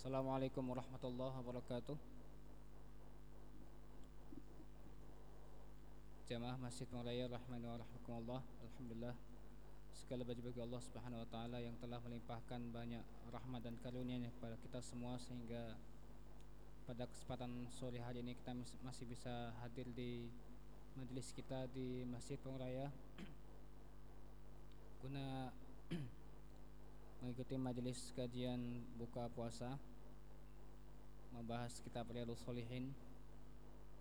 Assalamualaikum warahmatullahi wabarakatuh. Jamaah Masjid Malaya rahmani wa rahmakumullah Alhamdulillah Segala baju bagi Allah subhanahu wa ta'ala Yang telah melimpahkan banyak rahmat dan karunia kepada kita semua Sehingga pada kesempatan sore hari ini Kita masih bisa hadir di majlis kita di Masjid Pengraya Guna mengikuti majelis kajian buka puasa membahas kitab Riyadhus Shalihin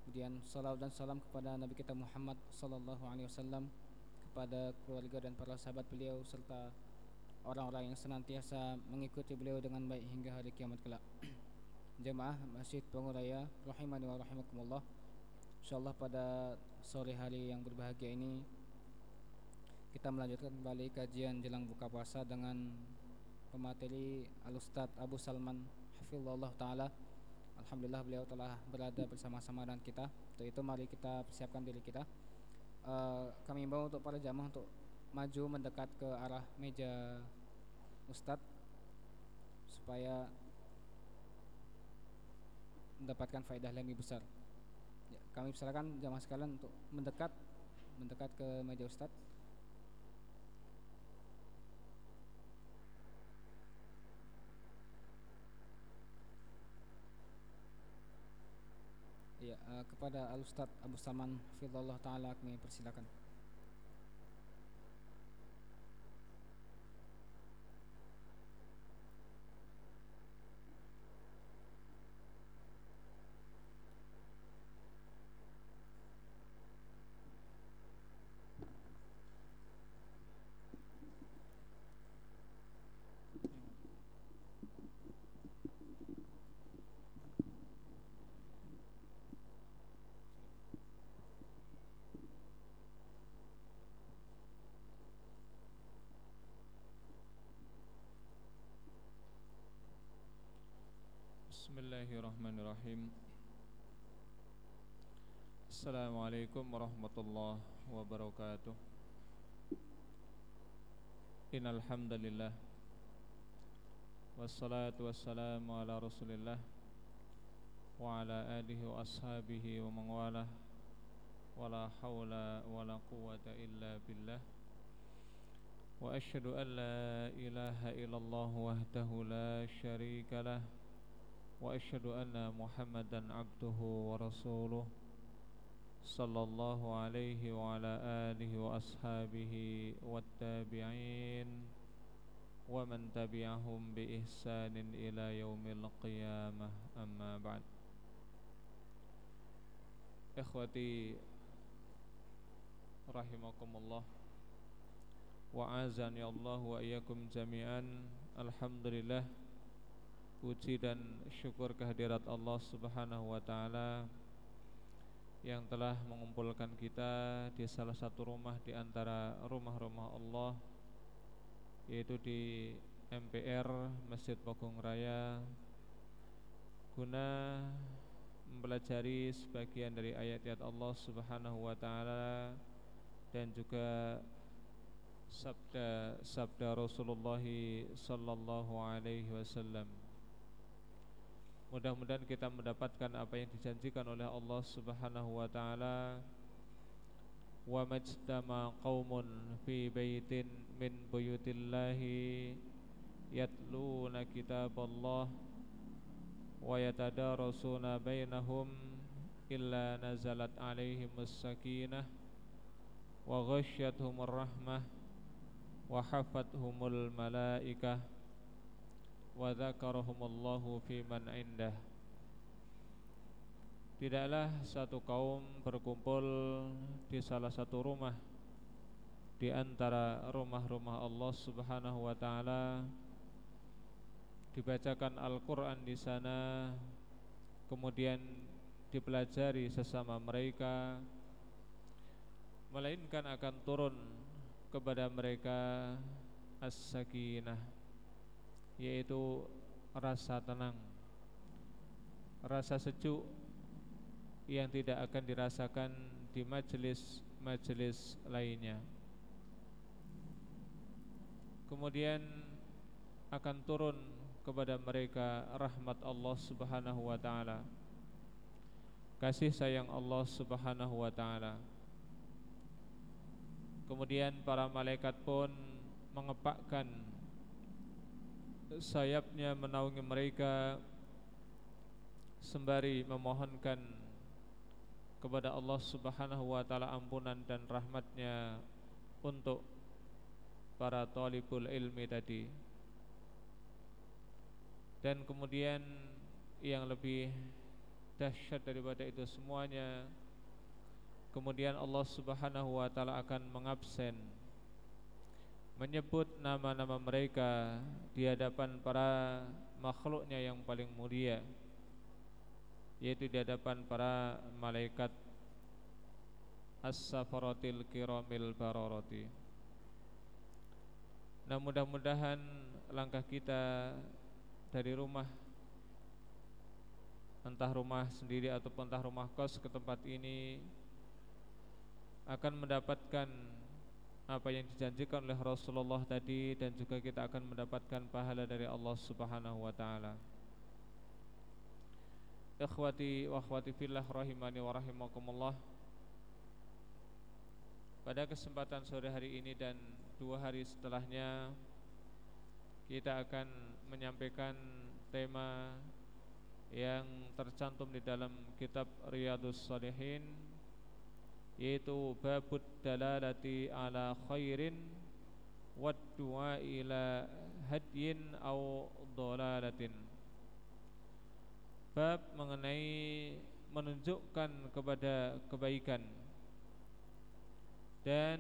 kemudian salam dan salam kepada Nabi kita Muhammad sallallahu alaihi wasallam kepada keluarga dan para sahabat beliau serta orang-orang yang senantiasa mengikuti beliau dengan baik hingga hari kiamat kelak. Jemaah Masjid Penguraya rahimani wa rahimakumullah. Insyaallah pada sore hari yang berbahagia ini kita melanjutkan kembali kajian jelang buka puasa dengan pemateri Al-Ustaz Abu Salman Hafizullah Ta'ala Alhamdulillah beliau telah berada bersama-sama dengan kita. Untuk itu mari kita persiapkan diri kita. Uh, Kami imbau untuk para jamaah untuk maju mendekat ke arah meja Ustadz Supaya mendapatkan faedah lebih besar. Ya, Kami persilakan jamaah sekalian untuk mendekat Mendekat ke meja Ustadz Ya, uh, kepada Al Ustaz Abu Saman Fidallah taala kami persilakan. Bismillahirrahmanirrahim. Assalamualaikum warahmatullahi wabarakatuh. Innalhamdulillah. Wassalatu wassalamu ala rasulillah Wa ala alihi wa ashabihi wa mangwalah Wa la hawla wa la quwata illa billah. Wa ashadu an la ilaha illallah wahdahu la sharika lah وأشهد أن محمدا عبده ورسوله صلى الله عليه وعلى آله وأصحابه والتابعين ومن تبعهم بإحسان إلى يوم القيامة. أما بعد إخوتي رحمكم الله وعازني الله وإياكم جميعا الحمد لله Puji dan syukur kehadirat Allah Subhanahu wa taala yang telah mengumpulkan kita di salah satu rumah di antara rumah-rumah Allah yaitu di MPR Masjid Pogong Raya. Guna mempelajari sebagian dari ayat-ayat Allah Subhanahu wa taala dan juga sabda sabda Rasulullah sallallahu alaihi wasallam Mudah-mudahan kita mendapatkan apa yang dijanjikan oleh Allah Subhanahu wa taala. Wa majtama qaumun fi baitin min buyutillahi yatluna kitaballah wa yatadarasuna bainahum illa nazalat alaihimus sakinah wa ghasyiyatuhumur rahmah wa hafathumul malaikah dzakarahumullahu fi man indah Tidaklah satu kaum berkumpul di salah satu rumah di antara rumah-rumah Allah Subhanahu wa taala. Dibacakan Al-Qur'an di sana kemudian dipelajari sesama mereka melainkan akan turun kepada mereka as-sakinah yaitu rasa tenang rasa sejuk yang tidak akan dirasakan di majelis-majelis lainnya kemudian akan turun kepada mereka rahmat Allah Subhanahu wa taala. Kasih sayang Allah Subhanahu wa taala. Kemudian para malaikat pun mengepakkan sayapnya menaungi mereka sembari memohonkan kepada Allah Subhanahu wa taala ampunan dan rahmatnya untuk para talibul ilmi tadi. Dan kemudian yang lebih dahsyat daripada itu semuanya kemudian Allah Subhanahu wa taala akan mengabsen menyebut nama-nama mereka di hadapan para makhluknya yang paling mulia yaitu di hadapan para malaikat as-safaratil kiramil bararati. Nah, mudah-mudahan langkah kita dari rumah entah rumah sendiri ataupun entah rumah kos ke tempat ini akan mendapatkan apa yang dijanjikan oleh Rasulullah tadi dan juga kita akan mendapatkan pahala dari Allah Subhanahu wa taala. Ikhwati wa akhwati fillah rahimani wa rahimakumullah Pada kesempatan sore hari ini dan dua hari setelahnya Kita akan menyampaikan tema yang tercantum di dalam kitab Riyadus Salihin Yaitu babud dalalati ala khairin Wad du'a ila hadyin au dolalatin bab mengenai menunjukkan kepada kebaikan dan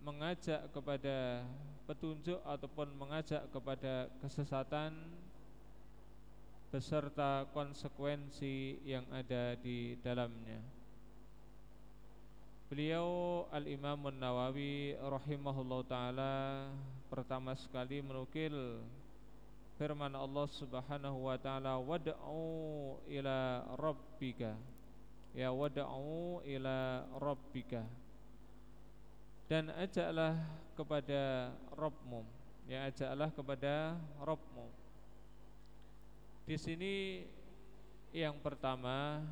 mengajak kepada petunjuk ataupun mengajak kepada kesesatan beserta konsekuensi yang ada di dalamnya. Beliau Al-Imam Nawawi rahimahullah taala pertama sekali menukil firman Allah Subhanahu wa taala wad'u ila rabbika. Ya wad'u ila rabbika. Dan ajaklah kepada Rabbmu. Ya ajaklah kepada Rabbmu. Di sini yang pertama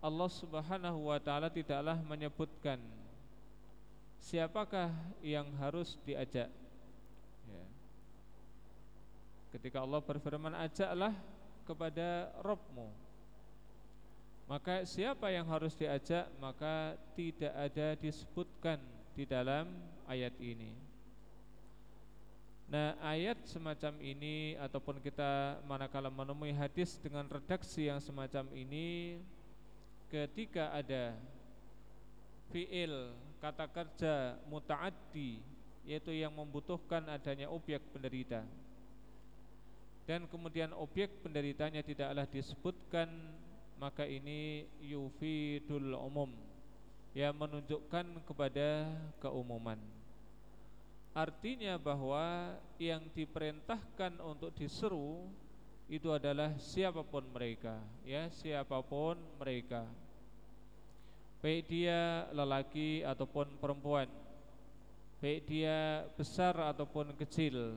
Allah Subhanahu wa taala tidaklah menyebutkan siapakah yang harus diajak. Ketika Allah berfirman ajaklah kepada Robmu Maka siapa yang harus diajak Maka tidak ada disebutkan di dalam ayat ini. Nah ayat semacam ini Ataupun kita manakala menemui hadis dengan redaksi yang semacam ini Ketika ada Fi'il kata kerja muta'addi Yaitu yang membutuhkan adanya objek penderita. Dan kemudian objek penderitanya tidaklah disebutkan maka ini yufidul umum. Yang menunjukkan kepada keumuman. Artinya bahwa yang diperintahkan untuk diseru itu adalah siapa pun mereka ya siapa pun mereka. Baik dia lelaki ataupun perempuan baik dia besar ataupun kecil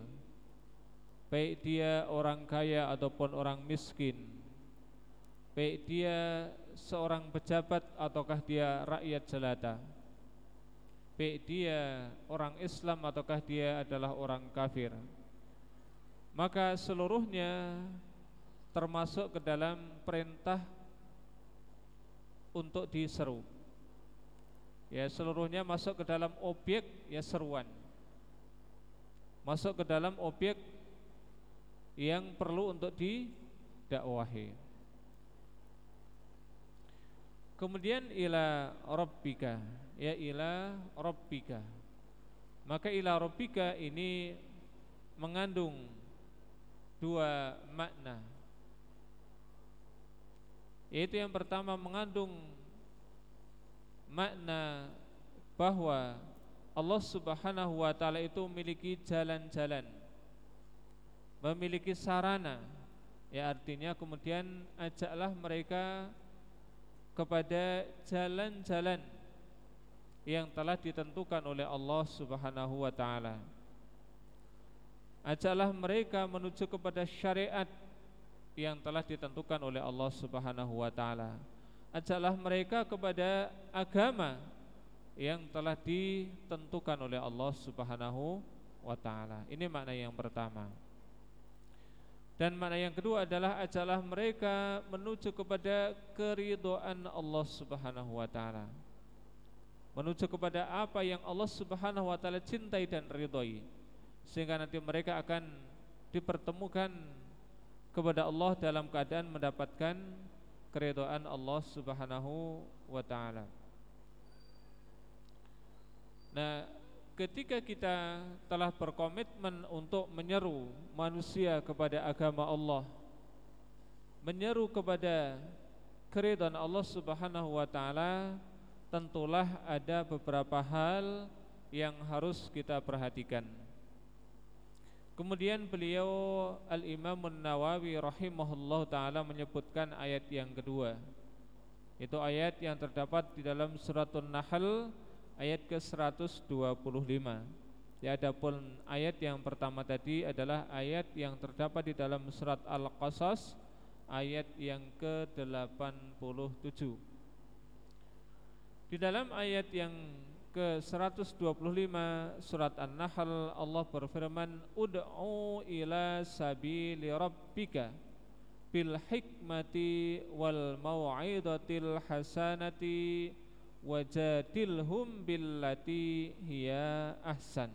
baik dia orang kaya ataupun orang miskin baik dia seorang pejabat ataukah dia rakyat jelata baik dia orang Islam ataukah dia adalah orang kafir maka seluruhnya termasuk ke dalam perintah untuk diseru ya seluruhnya masuk ke dalam objek ya seruan masuk ke dalam objek yang perlu untuk didakwahi. Kemudian ila rabbika, ya ila rabbika. Maka ila rabbika ini mengandung dua makna. Yaitu yang pertama mengandung makna bahwa Allah Subhanahu wa taala itu memiliki jalan-jalan memiliki sarana ya artinya kemudian ajaklah mereka kepada jalan-jalan yang telah ditentukan oleh Allah Subhanahu wa taala. Ajaklah mereka menuju kepada syariat yang telah ditentukan oleh Allah Subhanahu wa taala. Ajaklah mereka kepada agama yang telah ditentukan oleh Allah Subhanahu wa taala. Ini makna yang pertama. Dan makna yang kedua adalah ajaklah mereka menuju kepada keridhaan Allah Subhanahu wa taala. Menuju kepada apa yang Allah Subhanahu wa taala cintai dan ridhoi. Sehingga nanti mereka akan dipertemukan kepada Allah dalam keadaan mendapatkan keridhaan Allah Subhanahu wa taala. Nah, ketika kita telah berkomitmen untuk menyeru manusia kepada agama Allah, menyeru kepada keridhaan Allah Subhanahu wa taala, tentulah ada beberapa hal yang harus kita perhatikan. Kemudian beliau Al-Imam Nawawi rahimahullah taala menyebutkan ayat yang kedua. Itu ayat yang terdapat di dalam surat An-Nahl ayat ke-125. Ya adapun ayat yang pertama tadi adalah ayat yang terdapat di dalam surat Al-Qasas ayat yang ke-87. Di dalam ayat yang ke-125 surat An-Nahl Allah berfirman ud'u ila sabili rabbika bil hikmati wal mau'izatil hasanati wajadilhum billati hiya ahsan.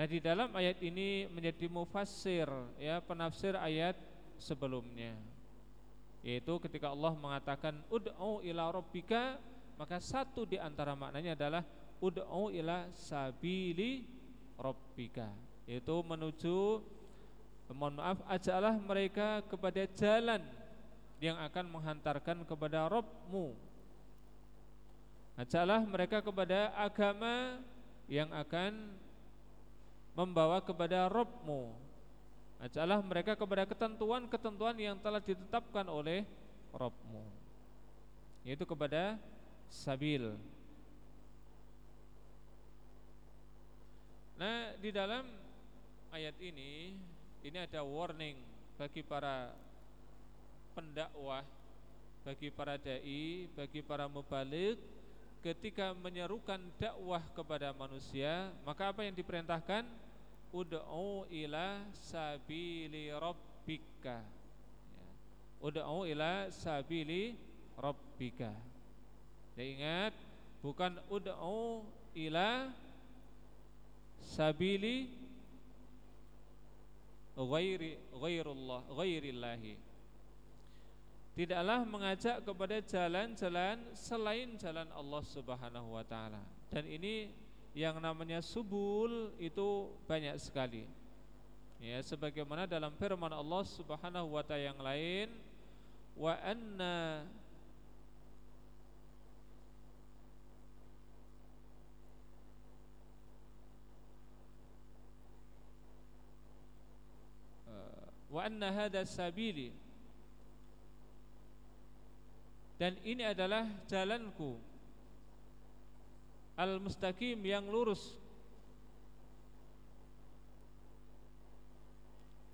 Nah di dalam ayat ini menjadi mufassir ya penafsir ayat sebelumnya. Yaitu ketika Allah mengatakan ud'u ila rabbika maka satu di antara maknanya adalah ud'u ila sabili rabbika. Yaitu menuju mohon maaf ajaklah mereka kepada jalan yang akan menghantarkan kepada Rabbmu. Ajaklah mereka kepada agama yang akan membawa kepada Rabbmu. Ajaklah mereka kepada ketentuan-ketentuan yang telah ditetapkan oleh Rabbmu. Yaitu kepada sabil. Nah, di dalam ayat ini ini ada warning bagi para pendakwah, bagi para dai, bagi para mubalik ketika menyerukan dakwah kepada manusia, maka apa yang diperintahkan? Ud'u ila sabili rabbika. Ya. Ud'u ila sabili rabbika. Dan ingat bukan ud'u ila sabili ghairi ghairullah ghairillahi. Tidaklah mengajak kepada jalan-jalan selain jalan Allah Subhanahu wa taala. Dan ini yang namanya subul itu banyak sekali. Ya sebagaimana dalam firman Allah Subhanahu wa taala yang lain wa anna wa anna hadha sabili dan ini adalah jalanku. Al-mustaqim yang lurus.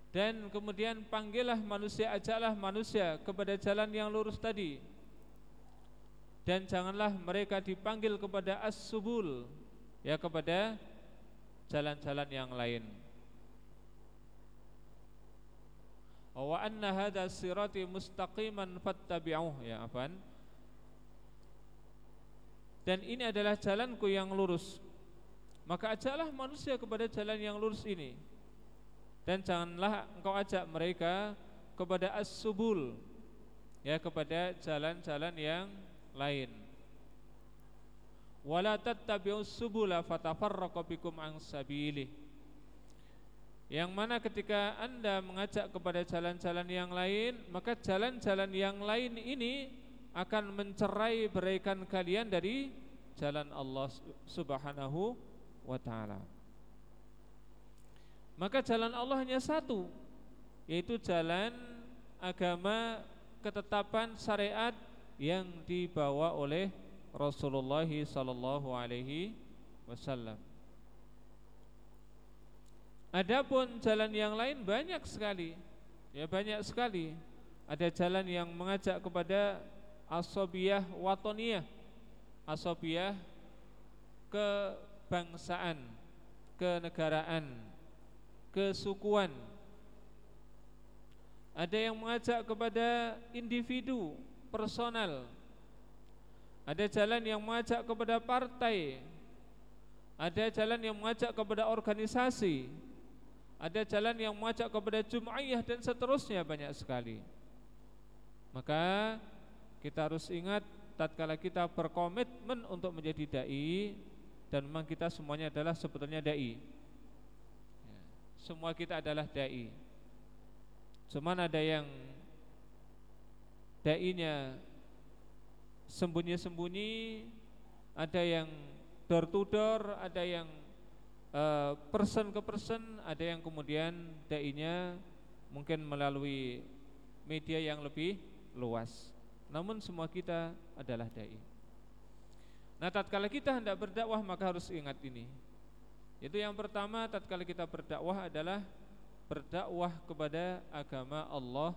Dan kemudian panggillah manusia ajaklah manusia kepada jalan yang lurus tadi. Dan janganlah mereka dipanggil kepada as-subul ya kepada jalan-jalan yang lain wa anna hadha sirati mustaqiman fattabi'uh. Ya afan. Dan ini adalah jalanku yang lurus. Maka ajaklah manusia kepada jalan yang lurus ini. Dan janganlah engkau ajak mereka kepada as-subul ya kepada jalan-jalan yang lain. Wala tattabi'us subula fatafarraqu bikum an sabilihi yang mana ketika anda mengajak kepada jalan-jalan yang lain Maka jalan-jalan yang lain ini Akan mencerai beraikan kalian dari Jalan Allah subhanahu wa ta'ala. Maka jalan Allah hanya satu Yaitu jalan agama ketetapan syariat Yang dibawa oleh Rasulullah sallallahu alaihi wasallam Adapun jalan yang lain banyak sekali. Ya banyak sekali. Ada jalan yang mengajak kepada asobiyah watoniyah. Asobiyah kebangsaan, kenegaraan, kesukuan. Ada yang mengajak kepada individu, personal. Ada jalan yang mengajak kepada partai. Ada jalan yang mengajak kepada organisasi ada jalan yang mengajak kepada jum'iyah dan seterusnya banyak sekali. Maka kita harus ingat tatkala kita berkomitmen untuk menjadi dai dan memang kita semuanya adalah sebetulnya dai. Ya, semua kita adalah dai. Cuman ada yang dainya sembunyi-sembunyi, ada yang door to door, ada yang Eh, person ke person ada yang kemudian dai-nya mungkin melalui media yang lebih luas. Namun semua kita adalah dai. Nah, tatkala kita hendak berdakwah maka harus ingat ini. Itu yang pertama tatkala kita berdakwah adalah berdakwah kepada agama Allah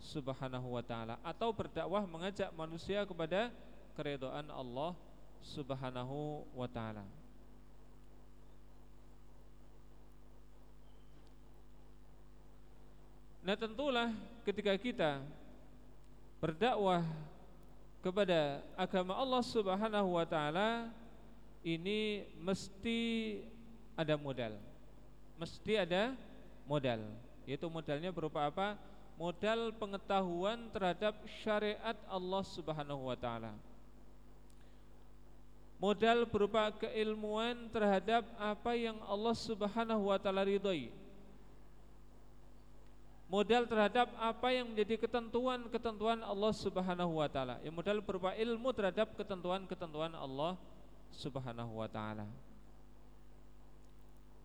Subhanahu wa taala atau berdakwah mengajak manusia kepada keridhaan Allah Subhanahu wa taala. Nah tentulah ketika kita berdakwah kepada agama Allah Subhanahu wa taala ini mesti ada modal. Mesti ada modal. Yaitu modalnya berupa apa? Modal pengetahuan terhadap syariat Allah Subhanahu wa taala. Modal berupa keilmuan terhadap apa yang Allah Subhanahu wa taala ridhoi modal terhadap apa yang menjadi ketentuan-ketentuan Allah Subhanahu wa taala. Yang modal berupa ilmu terhadap ketentuan-ketentuan Allah Subhanahu wa taala.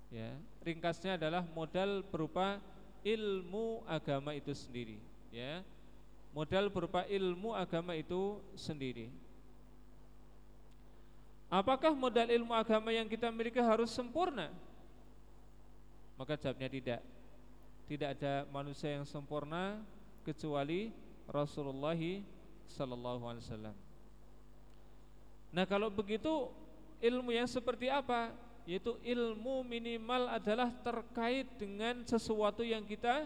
Ya, ringkasnya adalah modal berupa ilmu agama itu sendiri, ya. Modal berupa ilmu agama itu sendiri. Apakah modal ilmu agama yang kita miliki harus sempurna? Maka jawabnya tidak tidak ada manusia yang sempurna kecuali Rasulullah sallallahu alaihi wasallam. Nah, kalau begitu ilmu yang seperti apa? Yaitu ilmu minimal adalah terkait dengan sesuatu yang kita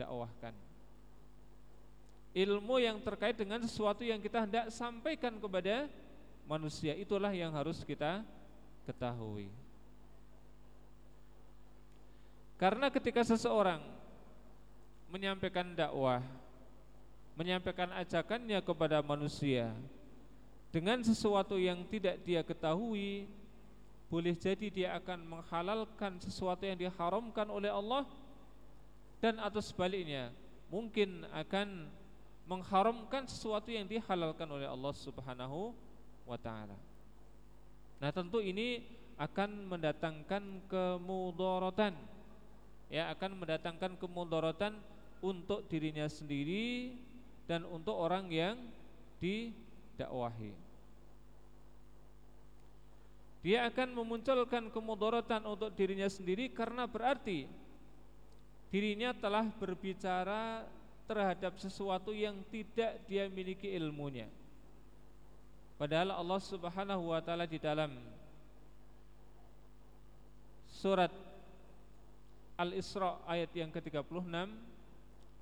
dakwahkan. Ilmu yang terkait dengan sesuatu yang kita hendak sampaikan kepada manusia itulah yang harus kita ketahui. Karena ketika seseorang menyampaikan dakwah, menyampaikan ajakannya kepada manusia dengan sesuatu yang tidak dia ketahui, boleh jadi dia akan menghalalkan sesuatu yang diharamkan oleh Allah dan atau sebaliknya, mungkin akan mengharamkan sesuatu yang dihalalkan oleh Allah Subhanahu wa taala. Nah, tentu ini akan mendatangkan kemudaratan ya akan mendatangkan kemudaratan untuk dirinya sendiri dan untuk orang yang didakwahi. Dia akan memunculkan kemudaratan untuk dirinya sendiri karena berarti dirinya telah berbicara terhadap sesuatu yang tidak dia miliki ilmunya. Padahal Allah Subhanahu wa taala di dalam surat Al-Isra ayat yang ke-36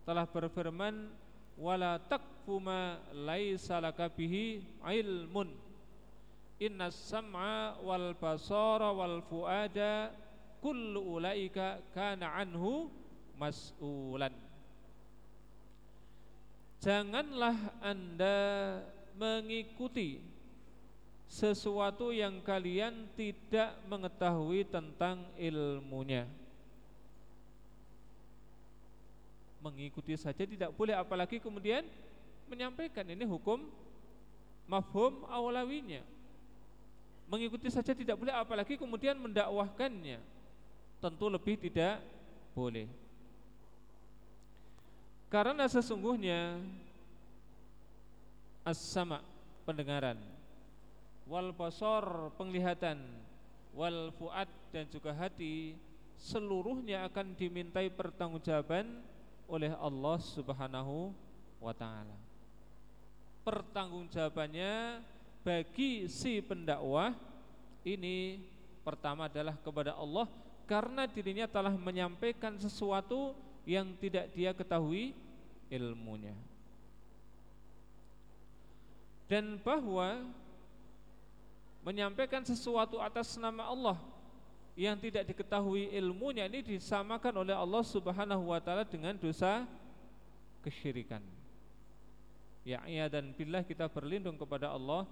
telah berfirman wala taqfu ma laisa laka bihi ilmun. Inna sam'a wal basara wal fuada kullu ulaika kana anhu mas'ulan. Janganlah Anda mengikuti sesuatu yang kalian tidak mengetahui tentang ilmunya mengikuti saja tidak boleh apalagi kemudian menyampaikan. Ini hukum mafhum awlawinya mengikuti saja tidak boleh apalagi kemudian mendakwahkannya. Tentu lebih tidak boleh. Karena sesungguhnya as-sama pendengaran. Wal basar penglihatan. Wal fuad dan juga hati. Seluruhnya akan dimintai pertanggungjawaban oleh Allah Subhanahu wa taala. Pertanggungjawabannya bagi si pendakwah ini pertama adalah kepada Allah karena dirinya telah menyampaikan sesuatu yang tidak dia ketahui ilmunya. Dan bahwa menyampaikan sesuatu atas nama Allah yang tidak diketahui ilmunya ini disamakan oleh Allah Subhanahu wa taala dengan dosa kesyirikan. Ya iya dan billah kita berlindung kepada Allah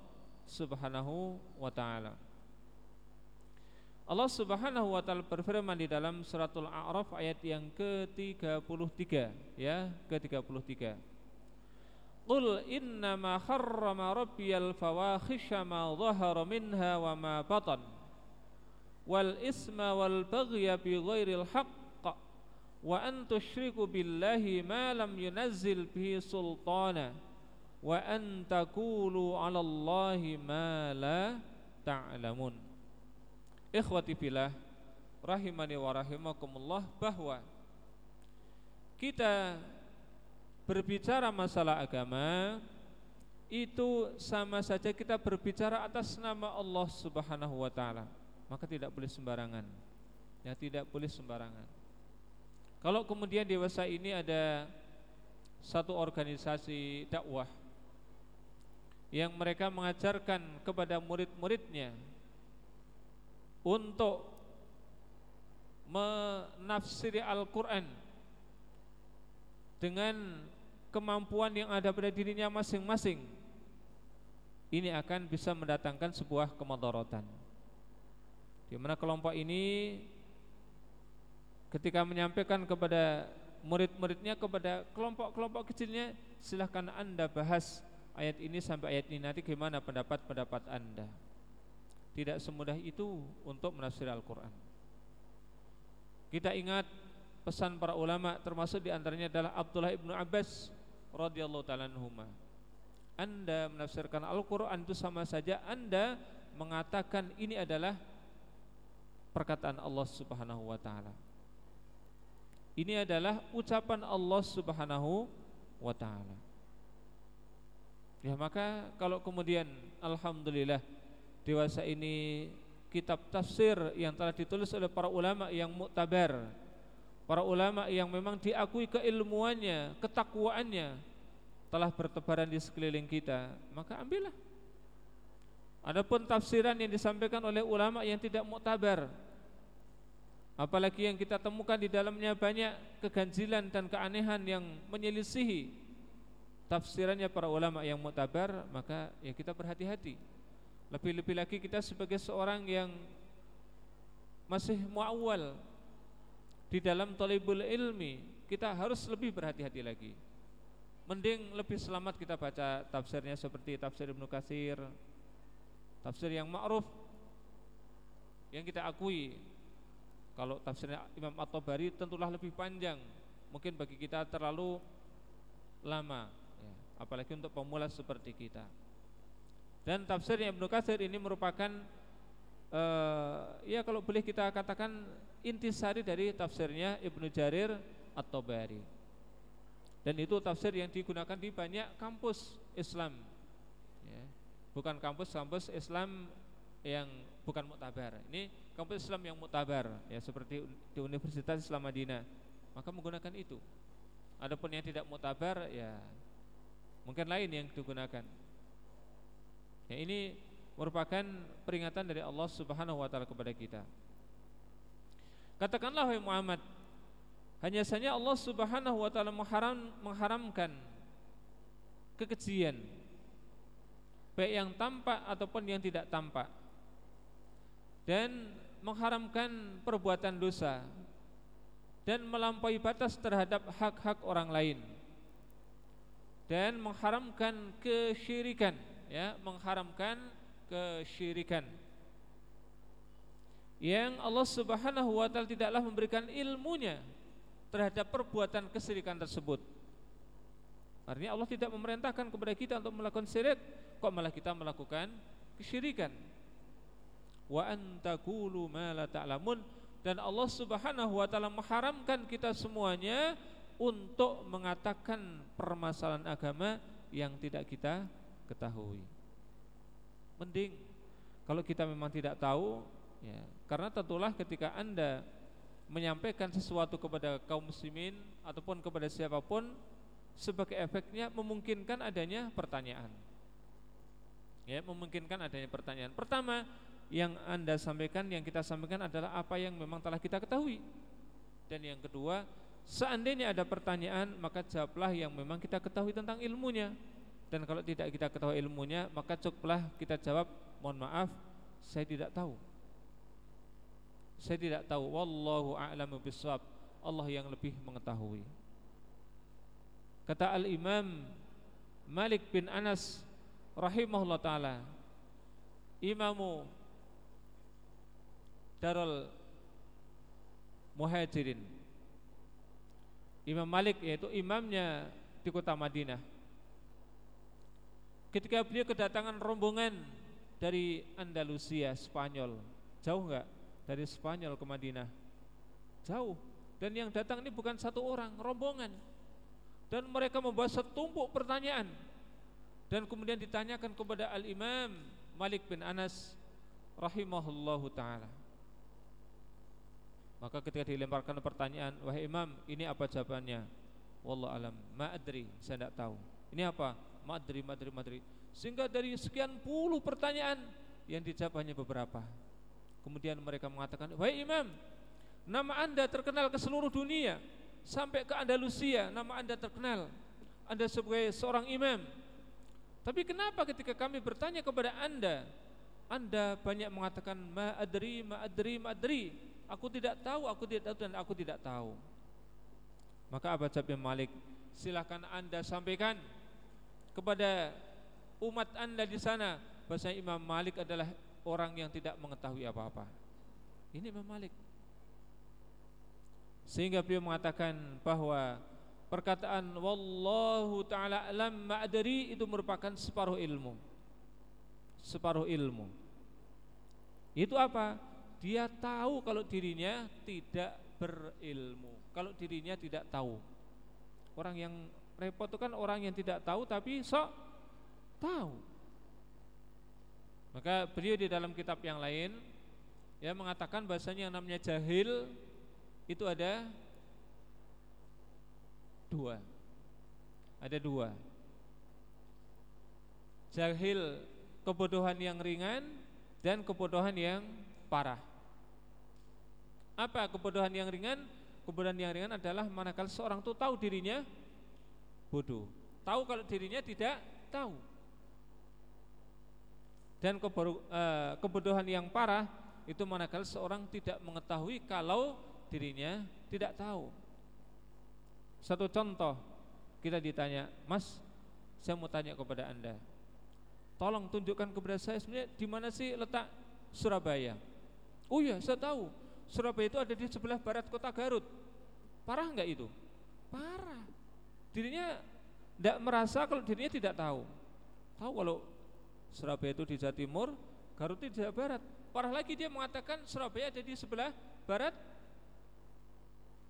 Subhanahu wa taala. Allah Subhanahu wa taala berfirman di dalam suratul A'raf ayat yang ke-33 ya, ke-33. Qul innama harrama rabbiyal fawahisha ma dhahara minha wa ma batan wal isma wal baghya bi ghairil haqq wa an tusyriku billahi ma lam yunazzil bihi sultana wa an taqulu 'ala Allahi ma la ta'lamun. Ikhwati fillah rahimani wa rahimakumullah bahwa kita berbicara masalah agama itu sama saja kita berbicara atas nama Allah Subhanahu wa taala. Maka tidak boleh sembarangan. Ya tidak boleh sembarangan. Kalau kemudian dewasa ini ada satu organisasi dakwah yang mereka mengajarkan kepada murid-muridnya untuk menafsiri Al-Quran dengan kemampuan yang ada pada dirinya masing-masing ini akan bisa mendatangkan sebuah kemudaratan di mana kelompok ini ketika menyampaikan kepada murid-muridnya kepada kelompok-kelompok kecilnya silahkan anda bahas ayat ini sampai ayat ini. Nanti gimana pendapat-pendapat anda? Tidak semudah itu untuk menafsir Al-Quran. Kita ingat pesan para ulama termasuk di antaranya adalah Abdullah ibnu Abbas radhiyallahu taala Anda menafsirkan Al-Quran itu sama saja. Anda mengatakan ini adalah perkataan Allah subhanahu wa ta'ala. Ini adalah ucapan Allah subhanahu wa ta'ala. Ya maka kalau kemudian Alhamdulillah Dewasa ini kitab tafsir yang telah ditulis oleh para ulama yang muktabar Para ulama yang memang diakui keilmuannya, ketakwaannya Telah bertebaran di sekeliling kita Maka ambillah Adapun tafsiran yang disampaikan oleh ulama yang tidak muktabar Apalagi yang kita temukan di dalamnya banyak keganjilan dan keanehan yang menyelisihi tafsirannya para ulama yang mutabar maka ya kita berhati-hati. Lebih-lebih lagi kita sebagai seorang yang masih muawwal di dalam talibul ilmi kita harus lebih berhati-hati lagi. Mending lebih selamat kita baca tafsirnya seperti tafsir Ibnu Katsir tafsir yang ma'ruf yang kita akui kalau tafsirnya Imam At-Tabari tentulah lebih panjang mungkin bagi kita terlalu lama apalagi untuk pemula seperti kita. Dan tafsirnya Ibnu Katsir ini merupakan uh, ya kalau boleh kita katakan intisari dari tafsirnya Ibnu Jarir At-Tabari. Dan itu tafsir yang digunakan di banyak kampus Islam. Bukan kampus-kampus Islam yang bukan muktabar. Ini kampus Islam yang muktabar ya seperti di Universitas Islam Madinah. Maka menggunakan itu. Adapun yang tidak muktabar ya Mungkin lain yang digunakan. Ya, ini merupakan peringatan dari Allah Subhanahu wa taala kepada kita. Katakanlah wahai Muhammad, hanya saja Allah Subhanahu wa taala mengharam, mengharamkan kekejian baik yang tampak ataupun yang tidak tampak. Dan mengharamkan perbuatan dosa. Dan melampaui batas terhadap hak-hak orang lain. Dan mengharamkan kesyirikan ya. Mengharamkan kesyirikan. Yang Allah Subhanahu wa taala tidaklah memberikan ilmunya terhadap perbuatan kesyirikan tersebut. Artinya Allah tidak memerintahkan kepada kita untuk melakukan syirik, kok malah kita melakukan kesyirikan. Wa antaqulu ma la ta'lamun dan Allah Subhanahu wa taala mengharamkan kita semuanya untuk mengatakan permasalahan agama yang tidak kita ketahui. Mending kalau kita memang tidak tahu ya, karena tentulah ketika Anda menyampaikan sesuatu kepada kaum muslimin ataupun kepada siapa pun sebagai efeknya memungkinkan adanya pertanyaan. Ya, memungkinkan adanya pertanyaan. Pertama, yang Anda sampaikan, yang kita sampaikan adalah apa yang memang telah kita ketahui. Dan yang kedua, seandainya ada pertanyaan, maka jawablah yang memang kita ketahui tentang ilmunya. Dan kalau tidak kita ketahui ilmunya, maka cukuplah kita jawab, mohon maaf, saya tidak tahu. Saya tidak tahu. Wallahu a'lamu bishawab. Allah yang lebih mengetahui. Kata Al-Imam Malik bin Anas rahimahullah taala. Imamu Darul Muhajirin. Imam Malik yaitu imamnya di kota Madinah. Ketika beliau kedatangan rombongan dari Andalusia Spanyol. Jauh enggak dari Spanyol ke Madinah? Jauh. Dan yang datang ini bukan satu orang rombongan. Dan mereka membawa setumpuk pertanyaan dan kemudian ditanyakan kepada Al-Imam Malik bin Anas rahimahullahu taala. Maka ketika dilemparkan pertanyaan, "Wahai Imam, ini apa jawabannya?" Wallahu alam, ma adri, saya tidak tahu. Ini apa? Ma adri, ma adri, ma adri. Sehingga dari sekian puluh pertanyaan yang dijawab hanya beberapa. Kemudian mereka mengatakan, "Wahai Imam, nama Anda terkenal ke seluruh dunia, sampai ke Andalusia, nama Anda terkenal. Anda sebagai seorang imam, tapi kenapa ketika kami bertanya kepada anda Anda banyak mengatakan Ma'adri, ma'adri, ma'adri Aku tidak tahu, aku tidak tahu dan aku tidak tahu. Maka Abu Jabir Malik Silahkan anda sampaikan Kepada umat anda di sana Bahasa Imam Malik adalah orang yang tidak mengetahui apa-apa. Ini Imam Malik. Sehingga beliau mengatakan bahwa Perkataan wallahu taala alam ma'dari itu merupakan separuh ilmu. Separuh ilmu. Itu apa? Dia tahu kalau dirinya tidak berilmu, kalau dirinya tidak tahu. Orang yang repot itu kan orang yang tidak tahu tapi sok tahu. Maka beliau di dalam kitab yang lain ya mengatakan bahasanya yang namanya jahil itu ada dua. Ada dua. Jahil kebodohan yang ringan Dan kebodohan yang parah. Apa kebodohan yang ringan? Kebodohan yang ringan adalah manakala seorang itu tahu dirinya bodoh. Tahu kalau dirinya tidak tahu. Dan eh, kebodohan yang parah Itu manakala seorang tidak mengetahui kalau dirinya tidak tahu satu contoh kita ditanya, Mas, saya mau tanya kepada anda, tolong tunjukkan kepada saya sebenarnya di mana sih letak Surabaya? Oh iya, saya tahu. Surabaya itu ada di sebelah barat kota Garut. Parah enggak itu? Parah. Dirinya tidak merasa kalau dirinya tidak tahu. Tahu kalau Surabaya itu di Jawa Timur, Garut itu di Jawa Barat. Parah lagi dia mengatakan Surabaya ada di sebelah barat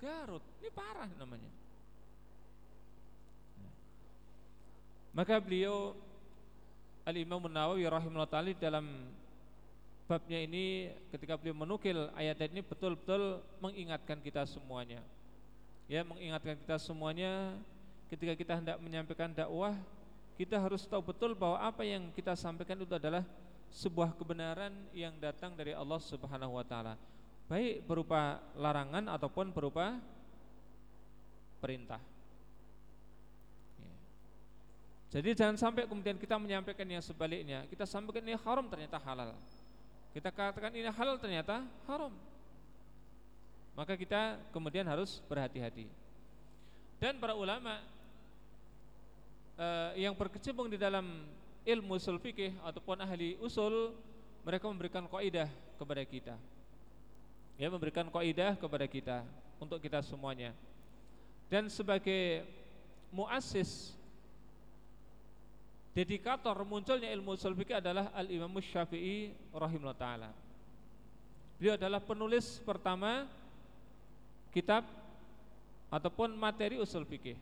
Garut. Ini parah namanya. Maka beliau Al-Imam Nawawi rahimahullah taala dalam babnya ini ketika beliau menukil ayat ini betul-betul mengingatkan kita semuanya. Ya, mengingatkan kita semuanya ketika kita hendak menyampaikan dakwah, kita harus tahu betul bahwa apa yang kita sampaikan itu adalah sebuah kebenaran yang datang dari Allah Subhanahu wa taala. Baik berupa larangan ataupun berupa perintah. Jadi jangan sampai kemudian kita menyampaikan yang sebaliknya. Kita sampaikan ini haram ternyata halal. Kita katakan ini halal ternyata haram. Maka kita kemudian harus berhati-hati. Dan para ulama eh, Yang berkecimpung di dalam ilmu usul fikih Ataupun ahli usul Mereka memberikan kaidah kepada kita. Ya memberikan kaidah kepada kita Untuk kita semuanya. Dan sebagai muassis Dedikator munculnya ilmu usul fikih adalah Al-Imam Syafi'i rahimahullah taala. Beliau adalah penulis pertama kitab ataupun materi usul fikih.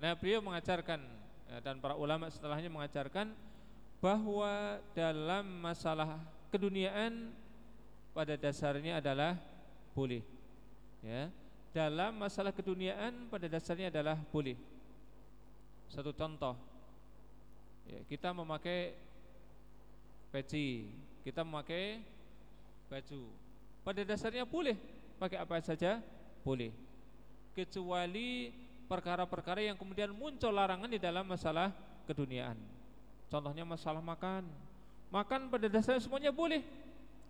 Nah, beliau mengajarkan ya, dan para ulama setelahnya mengajarkan bahwa dalam masalah keduniaan pada dasarnya adalah boleh. Ya, dalam masalah keduniaan pada dasarnya adalah boleh. Satu contoh, ya, kita memakai peci, kita memakai baju. Pada dasarnya boleh pakai apa saja boleh, kecuali perkara-perkara yang kemudian muncul larangan di dalam masalah keduniaan. Contohnya masalah makan, makan pada dasarnya semuanya boleh,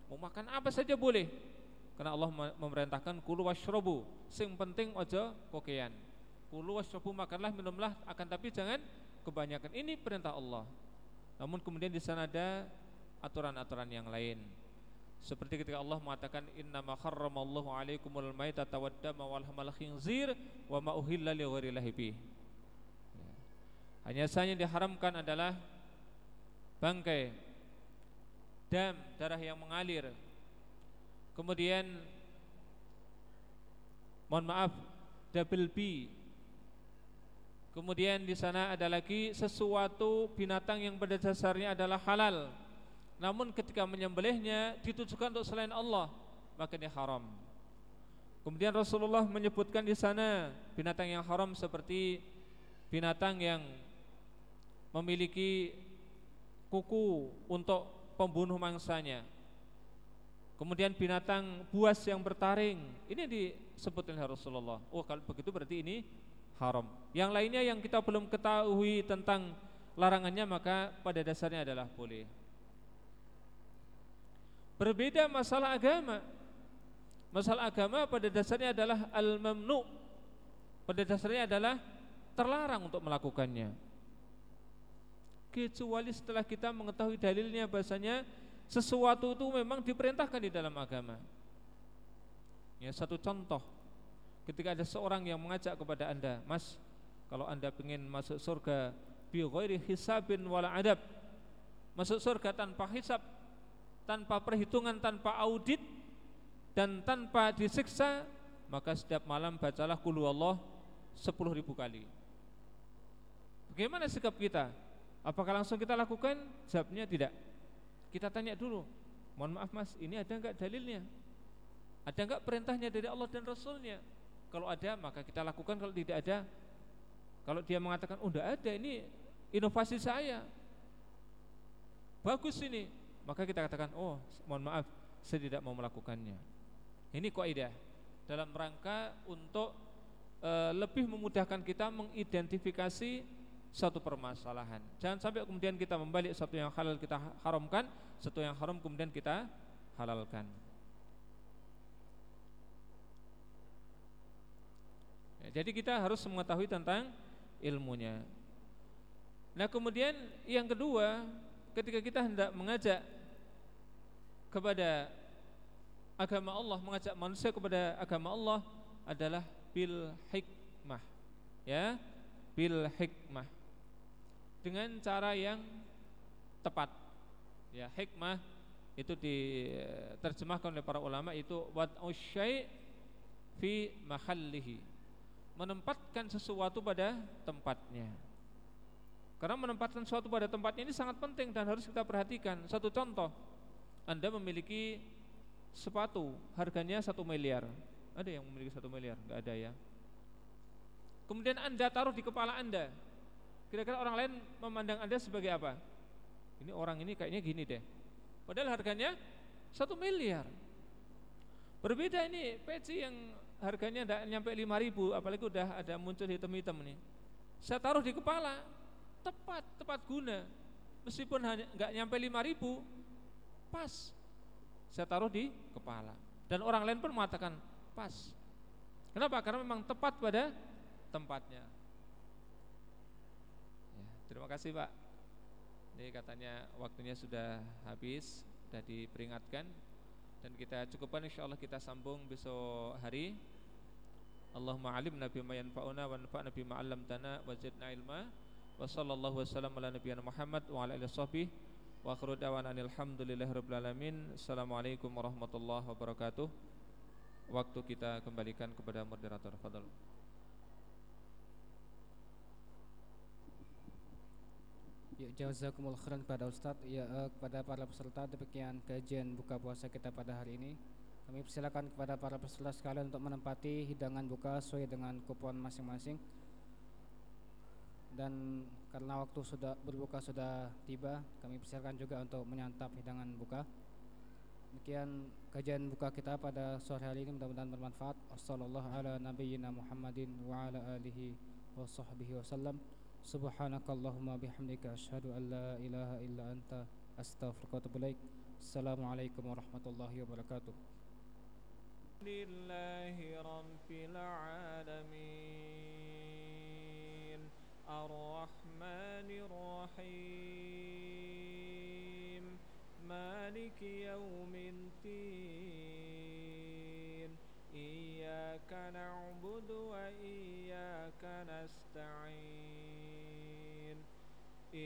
mau makan apa saja boleh, karena Allah memerintahkan kulu washrobu. Sing penting ojo kokean Kulu washrobu makanlah minumlah Akan tapi jangan kebanyakan Ini perintah Allah Namun kemudian di sana ada aturan-aturan yang lain seperti ketika Allah mengatakan innama harramallahu alaikumul maitata waddama wal hamal khinzir wa ma uhilla li ghairillahi. Ya. Hanya saja yang diharamkan adalah bangkai, dam, darah yang mengalir, Kemudian mohon maaf double B. Kemudian di sana ada lagi sesuatu binatang yang pada dasarnya adalah halal. Namun ketika menyembelihnya ditujukan untuk selain Allah, maka ini haram. Kemudian Rasulullah menyebutkan di sana binatang yang haram seperti binatang yang memiliki kuku untuk pembunuh mangsanya Kemudian binatang buas yang bertaring Ini disebut oleh Rasulullah Oh kalau begitu berarti ini haram. Yang lainnya yang kita belum ketahui tentang larangannya Maka pada dasarnya adalah boleh. Berbeda masalah agama. Masalah agama pada dasarnya adalah al-mamnu. Pada dasarnya adalah terlarang untuk melakukannya. Kecuali setelah kita mengetahui dalilnya bahasanya sesuatu itu memang diperintahkan di dalam agama. Ya, satu contoh, ketika ada seorang yang mengajak kepada anda, Mas, kalau anda ingin masuk surga, bi ghairi hisabin wala adab, masuk surga tanpa hisab, tanpa perhitungan, tanpa audit, dan tanpa disiksa, maka setiap malam bacalah kulu Allah sepuluh ribu kali. Bagaimana sikap kita? Apakah langsung kita lakukan? Jawabnya tidak. Kita tanya dulu, mohon maaf mas, ini ada enggak dalilnya? Ada enggak perintahnya dari Allah dan Rasulnya? Kalau ada maka kita lakukan, kalau tidak ada, kalau dia mengatakan, oh enggak ada, ini inovasi saya, bagus ini, maka kita katakan, oh mohon maaf, saya tidak mau melakukannya. Ini kaidah dalam rangka untuk e, lebih memudahkan kita mengidentifikasi satu permasalahan. Jangan sampai kemudian kita membalik satu yang halal kita haramkan, satu yang haram kemudian kita halalkan. Ya, jadi kita harus mengetahui tentang ilmunya. Nah kemudian yang kedua, ketika kita hendak mengajak kepada agama Allah, mengajak manusia kepada agama Allah adalah bil hikmah, ya, bil hikmah dengan cara yang tepat. Ya, hikmah itu diterjemahkan oleh para ulama itu wat syai' fi mahallihi. Menempatkan sesuatu pada tempatnya. Karena menempatkan sesuatu pada tempatnya ini sangat penting dan harus kita perhatikan. Satu contoh, Anda memiliki sepatu harganya satu miliar. Ada yang memiliki satu miliar? Enggak ada ya. Kemudian Anda taruh di kepala Anda Kira-kira orang lain memandang Anda sebagai apa? Ini orang ini kayaknya gini deh. Padahal harganya satu miliar. Berbeda ini peci yang harganya tidak nyampe ribu, apalagi udah ada muncul hitam-hitam nih. Saya taruh di kepala, tepat, tepat guna. Meskipun hanya nggak nyampe ribu, pas. Saya taruh di kepala. Dan orang lain pun mengatakan pas. Kenapa? Karena memang tepat pada tempatnya. Terima kasih Pak Ini katanya waktunya sudah habis Sudah diperingatkan Dan kita cukupkan insya Allah kita sambung besok hari Allahumma alim nabi ma yanfa'una Wa nafa'na bima tanah Wa zidna ilma Wa sallallahu wa sallam ala nabiyana Muhammad Wa ala alihi sahbihi Wa akhiru da'wana alhamdulillahirabbil alamin. Assalamualaikum warahmatullahi wabarakatuh. Waktu kita kembalikan kepada moderator. Fadal. Ya, jazakumullah khairan kepada Ustadz. Ya, uh, kepada para peserta Demikian kajian buka puasa kita pada hari ini. Kami persilakan kepada para peserta sekalian Untuk menempati hidangan buka Sesuai dengan kupon masing-masing. Dan karena waktu sudah berbuka sudah tiba Kami persilakan juga untuk menyantap hidangan buka. Demikian kajian buka kita pada sore hari ini Mudah-mudahan bermanfaat. Wassalamualaikum سبحانك اللهم بحمدك أشهد أن لا إله إلا أنت أستغفرك وأتوب إليك. السلام عليكم ورحمة الله وبركاته. لله رب العالمين. الرحمن الرحيم. مالك يوم الدين. إياك نعبد وإياك نستعين.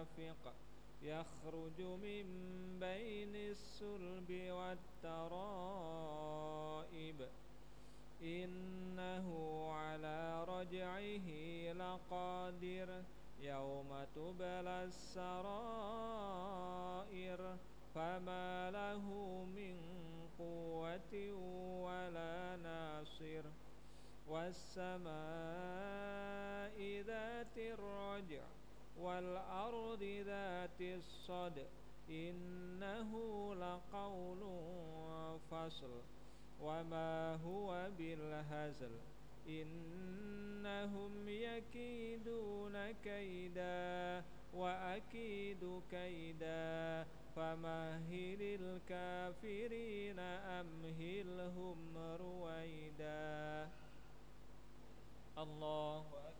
دافق يخرج من بين السلب والترائب. إنه على رجعه لقادر يوم تبلى السرائر. فما له من قوة ولا ناصر. والسماء ذات الرجع والأرض ذات الصدع إنه لقول فصل وما هو بالهزل إنهم يكيدون كيدا وأكيد كيدا. فمهل الكافرين أمهلهم رويدا؟ الله أكبر.